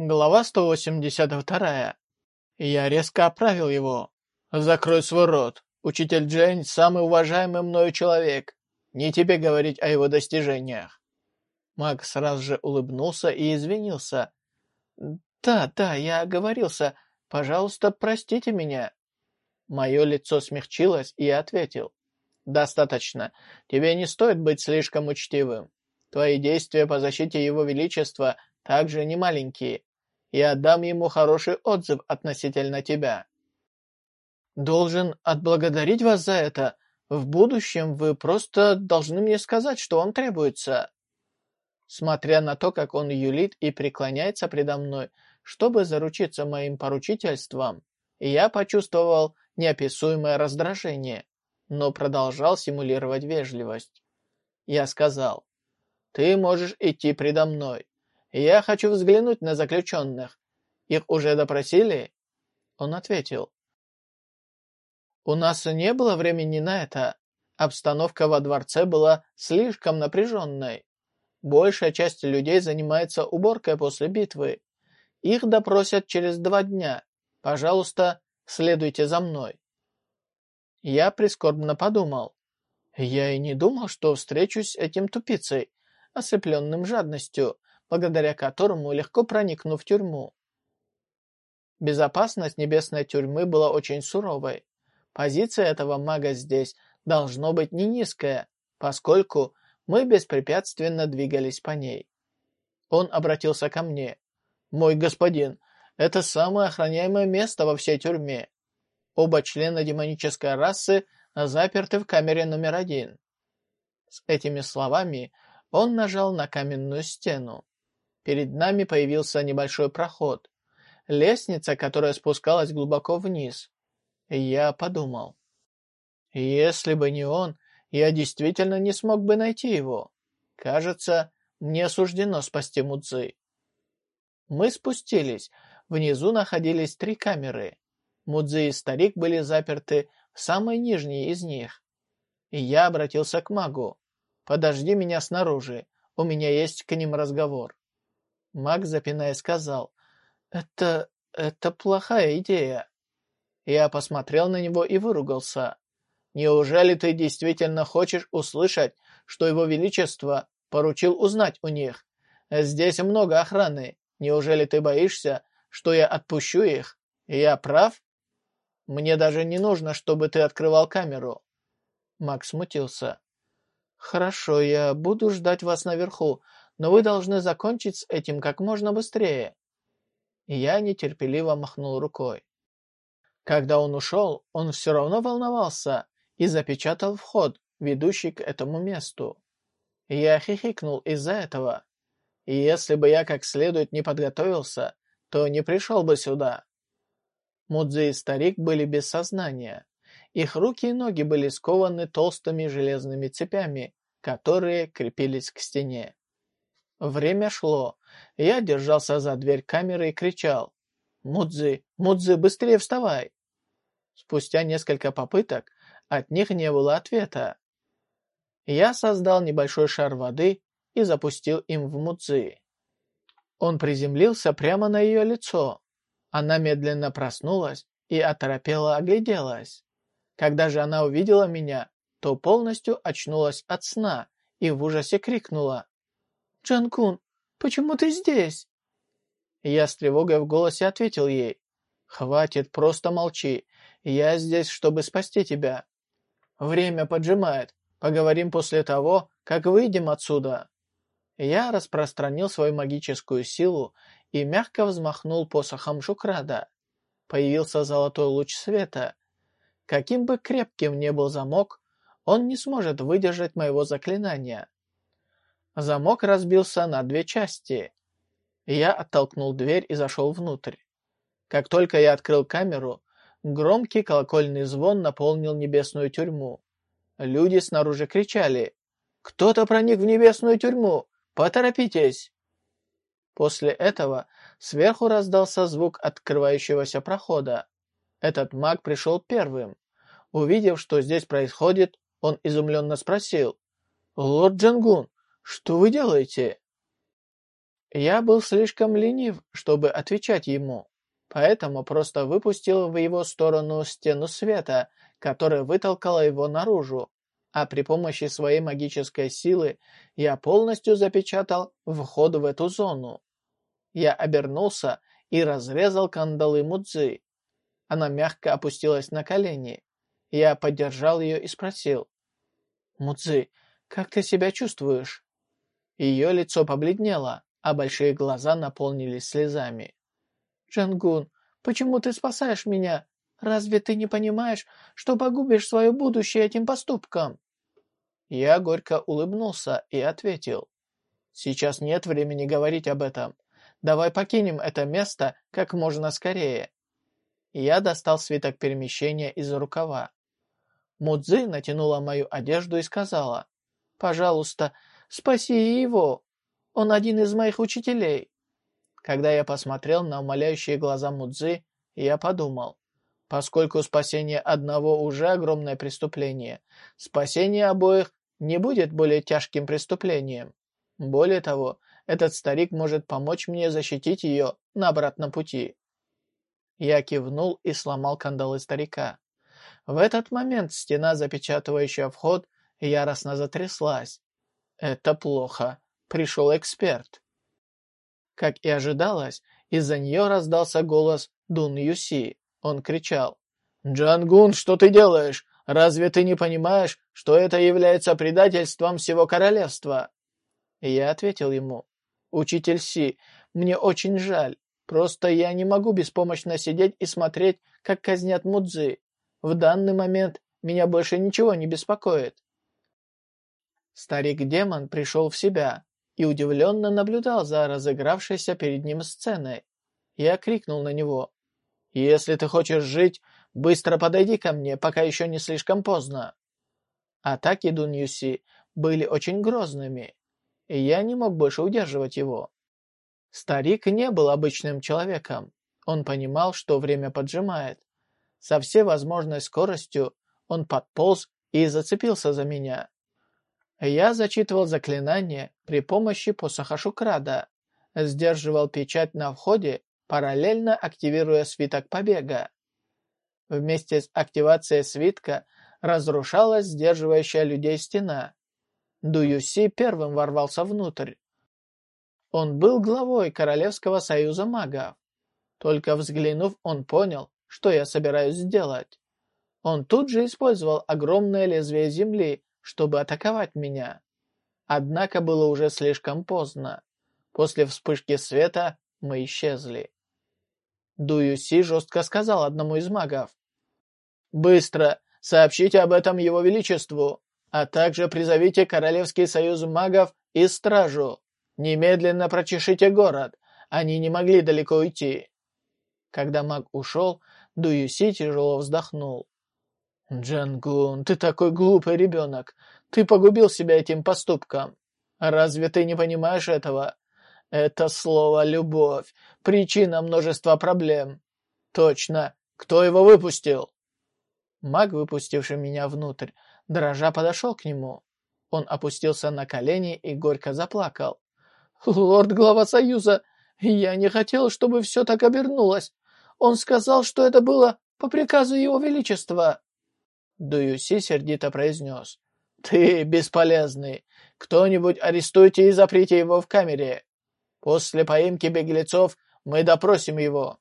Глава 182. Я резко оправил его. «Закрой свой рот. Учитель Джейн – самый уважаемый мною человек. Не тебе говорить о его достижениях». Маг сразу же улыбнулся и извинился. «Да, да, я оговорился. Пожалуйста, простите меня». Мое лицо смягчилось, и ответил. «Достаточно. Тебе не стоит быть слишком учтивым. Твои действия по защите Его Величества также не и отдам ему хороший отзыв относительно тебя. Должен отблагодарить вас за это. В будущем вы просто должны мне сказать, что вам требуется. Смотря на то, как он юлит и преклоняется предо мной, чтобы заручиться моим поручительством, я почувствовал неописуемое раздражение, но продолжал симулировать вежливость. Я сказал, «Ты можешь идти предо мной. «Я хочу взглянуть на заключенных. Их уже допросили?» Он ответил. «У нас не было времени на это. Обстановка во дворце была слишком напряженной. Большая часть людей занимается уборкой после битвы. Их допросят через два дня. Пожалуйста, следуйте за мной». Я прискорбно подумал. Я и не думал, что встречусь с этим тупицей, осыпленным жадностью, благодаря которому легко проникну в тюрьму. Безопасность небесной тюрьмы была очень суровой. Позиция этого мага здесь должно быть не низкая, поскольку мы беспрепятственно двигались по ней. Он обратился ко мне. «Мой господин, это самое охраняемое место во всей тюрьме. Оба члена демонической расы заперты в камере номер один». С этими словами он нажал на каменную стену. Перед нами появился небольшой проход. Лестница, которая спускалась глубоко вниз. Я подумал. Если бы не он, я действительно не смог бы найти его. Кажется, мне суждено спасти Мудзы. Мы спустились. Внизу находились три камеры. Мудзи и старик были заперты в самой нижней из них. И я обратился к магу. «Подожди меня снаружи, у меня есть к ним разговор». Маг, запинаясь, сказал, «Это... это плохая идея». Я посмотрел на него и выругался. «Неужели ты действительно хочешь услышать, что его величество поручил узнать у них? Здесь много охраны. Неужели ты боишься, что я отпущу их? Я прав? Мне даже не нужно, чтобы ты открывал камеру». Макс смутился. «Хорошо, я буду ждать вас наверху, но вы должны закончить с этим как можно быстрее». И я нетерпеливо махнул рукой. Когда он ушел, он все равно волновался и запечатал вход, ведущий к этому месту. Я хихикнул из-за этого. И если бы я как следует не подготовился, то не пришел бы сюда. Мудзи и старик были без сознания. Их руки и ноги были скованы толстыми железными цепями, которые крепились к стене. Время шло. Я держался за дверь камеры и кричал. «Мудзи! Мудзи, быстрее вставай!» Спустя несколько попыток от них не было ответа. Я создал небольшой шар воды и запустил им в Мудзи. Он приземлился прямо на ее лицо. Она медленно проснулась и оторопела огляделась. Когда же она увидела меня, то полностью очнулась от сна и в ужасе крикнула. «Джанкун, почему ты здесь?» Я с тревогой в голосе ответил ей. «Хватит, просто молчи. Я здесь, чтобы спасти тебя. Время поджимает. Поговорим после того, как выйдем отсюда». Я распространил свою магическую силу и мягко взмахнул посохом Шукрада. Появился золотой луч света. Каким бы крепким ни был замок, он не сможет выдержать моего заклинания. Замок разбился на две части. Я оттолкнул дверь и зашел внутрь. Как только я открыл камеру, громкий колокольный звон наполнил небесную тюрьму. Люди снаружи кричали «Кто-то проник в небесную тюрьму! Поторопитесь!» После этого сверху раздался звук открывающегося прохода. Этот маг пришел первым. Увидев, что здесь происходит, он изумленно спросил «Лорд Джангун, что вы делаете?» Я был слишком ленив, чтобы отвечать ему, поэтому просто выпустил в его сторону стену света, которая вытолкала его наружу, а при помощи своей магической силы я полностью запечатал вход в эту зону. Я обернулся и разрезал кандалы Мудзи. Она мягко опустилась на колени. Я поддержал ее и спросил. «Мудзи, как ты себя чувствуешь?» Ее лицо побледнело, а большие глаза наполнились слезами. «Джангун, почему ты спасаешь меня? Разве ты не понимаешь, что погубишь свое будущее этим поступком?» Я горько улыбнулся и ответил. «Сейчас нет времени говорить об этом. Давай покинем это место как можно скорее». Я достал свиток перемещения из рукава. Мудзи натянула мою одежду и сказала, «Пожалуйста, спаси его. Он один из моих учителей». Когда я посмотрел на умоляющие глаза Мудзи, я подумал, поскольку спасение одного уже огромное преступление, спасение обоих не будет более тяжким преступлением. Более того, этот старик может помочь мне защитить ее на обратном пути. Я кивнул и сломал кандалы старика. В этот момент стена, запечатывающая вход, яростно затряслась. Это плохо. Пришел эксперт. Как и ожидалось, из-за нее раздался голос Дун Юси. Он кричал. «Джангун, что ты делаешь? Разве ты не понимаешь, что это является предательством всего королевства?» Я ответил ему, «Учитель Си, мне очень жаль. Просто я не могу беспомощно сидеть и смотреть, как казнят Мудзи. В данный момент меня больше ничего не беспокоит». Старик-демон пришел в себя и удивленно наблюдал за разыгравшейся перед ним сценой. Я крикнул на него, «Если ты хочешь жить, Быстро подойди ко мне, пока еще не слишком поздно». Атаки Дун Юси были очень грозными, и я не мог больше удерживать его. Старик не был обычным человеком. Он понимал, что время поджимает. Со всей возможной скоростью он подполз и зацепился за меня. Я зачитывал заклинание при помощи посоха Шукрада, сдерживал печать на входе, параллельно активируя свиток побега. Вместе с активацией свитка разрушалась сдерживающая людей стена. Дуюси первым ворвался внутрь. Он был главой Королевского союза магов. Только взглянув, он понял, что я собираюсь сделать. Он тут же использовал огромное лезвие земли, чтобы атаковать меня. Однако было уже слишком поздно. После вспышки света мы исчезли. Дуюси жестко сказал одному из магов. Быстро сообщите об этом его величеству, а также призовите Королевский союз магов и стражу. Немедленно прочешите город, они не могли далеко уйти». Когда маг ушел, Дуюси тяжело вздохнул. «Джангун, ты такой глупый ребенок. Ты погубил себя этим поступком. Разве ты не понимаешь этого? Это слово «любовь» — причина множества проблем. Точно. Кто его выпустил?» Маг, выпустивший меня внутрь, дрожа подошел к нему. Он опустился на колени и горько заплакал. «Лорд-глава Союза, я не хотел, чтобы все так обернулось. Он сказал, что это было по приказу Его Величества». Дуюси сердито произнес. «Ты бесполезный. Кто-нибудь арестуйте и заприте его в камере. После поимки беглецов мы допросим его».